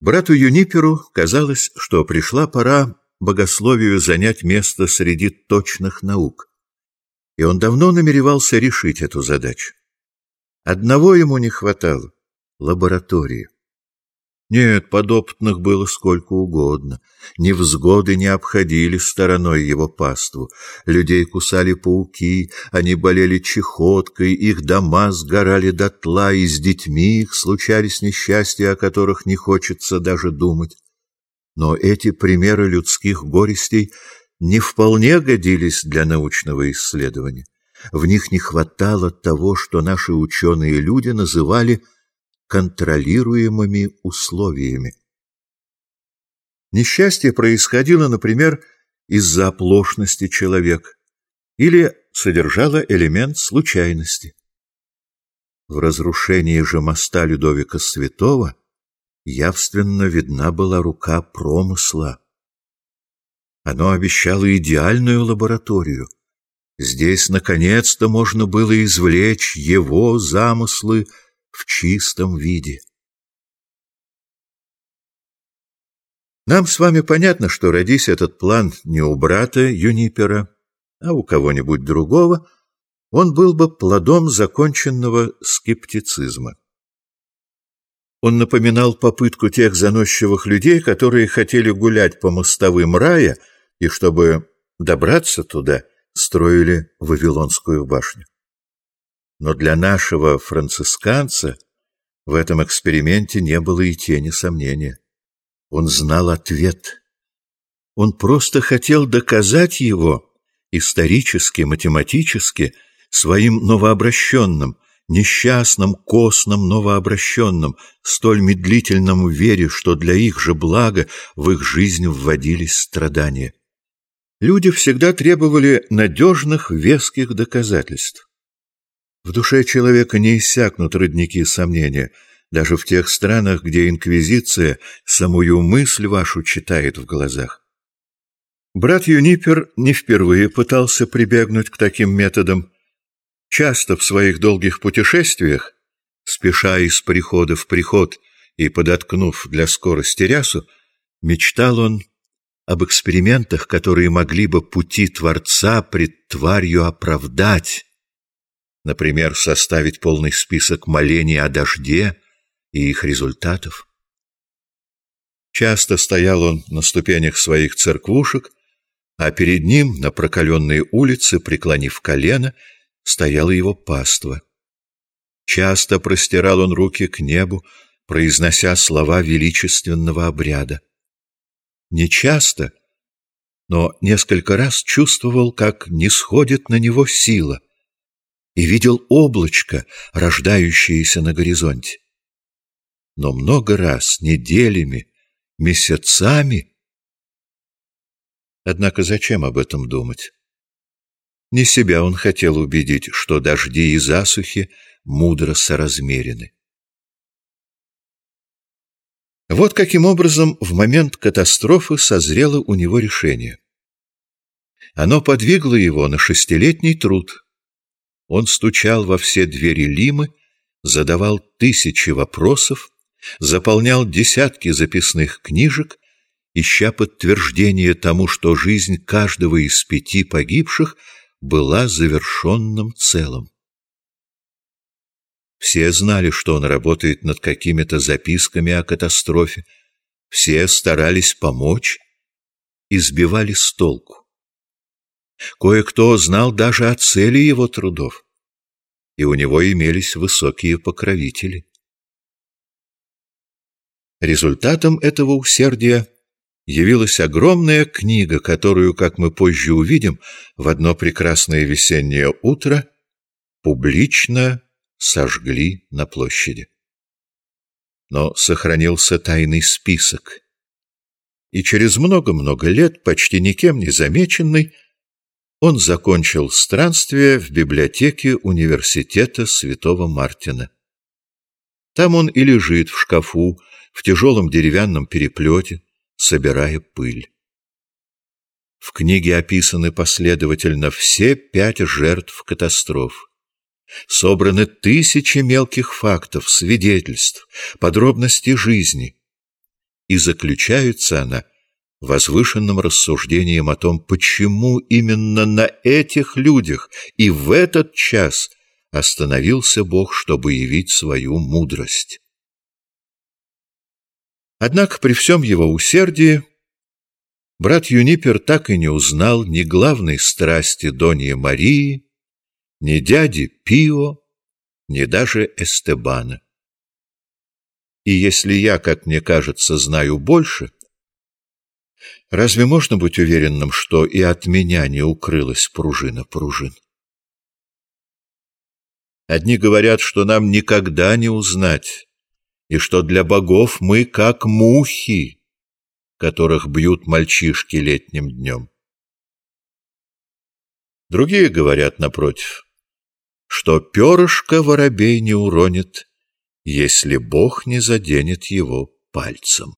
Брату Юниперу казалось, что пришла пора богословию занять место среди точных наук, и он давно намеревался решить эту задачу. Одного ему не хватало — лаборатории. Нет, подопытных было сколько угодно. Невзгоды не обходили стороной его паству. Людей кусали пауки, они болели чехоткой, их дома сгорали дотла, и с детьми их случались несчастья, о которых не хочется даже думать. Но эти примеры людских горестей не вполне годились для научного исследования. В них не хватало того, что наши ученые люди называли контролируемыми условиями. Несчастье происходило, например, из-за оплошности человека или содержало элемент случайности. В разрушении же моста Людовика Святого явственно видна была рука промысла. Оно обещало идеальную лабораторию. Здесь, наконец-то, можно было извлечь его замыслы в чистом виде. Нам с вами понятно, что родись этот план не у брата Юнипера, а у кого-нибудь другого, он был бы плодом законченного скептицизма. Он напоминал попытку тех заносчивых людей, которые хотели гулять по мостовым рая и, чтобы добраться туда, строили Вавилонскую башню. Но для нашего францисканца в этом эксперименте не было и тени сомнения. Он знал ответ. Он просто хотел доказать его исторически, математически, своим новообращенным, несчастным, костным новообращенным, столь медлительным в вере, что для их же блага в их жизнь вводились страдания. Люди всегда требовали надежных, веских доказательств. В душе человека не иссякнут родники сомнения, даже в тех странах, где инквизиция самую мысль вашу читает в глазах. Брат Юнипер не впервые пытался прибегнуть к таким методам. Часто в своих долгих путешествиях, спеша из прихода в приход и подоткнув для скорости рясу, мечтал он об экспериментах, которые могли бы пути Творца пред тварью оправдать, Например, составить полный список молений о дожде и их результатов. Часто стоял он на ступенях своих церквушек, а перед ним, на прокаленной улице, преклонив колено, стояла его паства. Часто простирал он руки к небу, произнося слова величественного обряда. Не часто, но несколько раз чувствовал, как не сходит на него сила — и видел облачко, рождающееся на горизонте. Но много раз, неделями, месяцами... Однако зачем об этом думать? Не себя он хотел убедить, что дожди и засухи мудро соразмерены. Вот каким образом в момент катастрофы созрело у него решение. Оно подвигло его на шестилетний труд — он стучал во все двери Лимы, задавал тысячи вопросов, заполнял десятки записных книжек, ища подтверждение тому, что жизнь каждого из пяти погибших была завершенным целым. Все знали, что он работает над какими-то записками о катастрофе, все старались помочь и сбивали с толку. Кое-кто знал даже о цели его трудов, и у него имелись высокие покровители. Результатом этого усердия явилась огромная книга, которую, как мы позже увидим, в одно прекрасное весеннее утро публично сожгли на площади. Но сохранился тайный список, и через много-много лет, почти никем не замеченный, он закончил странствие в библиотеке университета Святого Мартина. Там он и лежит в шкафу, в тяжелом деревянном переплете, собирая пыль. В книге описаны последовательно все пять жертв катастроф. Собраны тысячи мелких фактов, свидетельств, подробностей жизни. и заключается она возвышенным рассуждением о том, почему именно на этих людях и в этот час остановился Бог, чтобы явить свою мудрость. Однако при всем его усердии брат Юнипер так и не узнал ни главной страсти Донья Марии, ни дяди Пио, ни даже Эстебана. И если я, как мне кажется, знаю больше, разве можно быть уверенным, что и от меня не укрылась пружина пружин? Одни говорят, что нам никогда не узнать, и что для богов мы как мухи, которых бьют мальчишки летним днем. Другие говорят, напротив, что перышко воробей не уронит, если Бог не заденет его пальцем.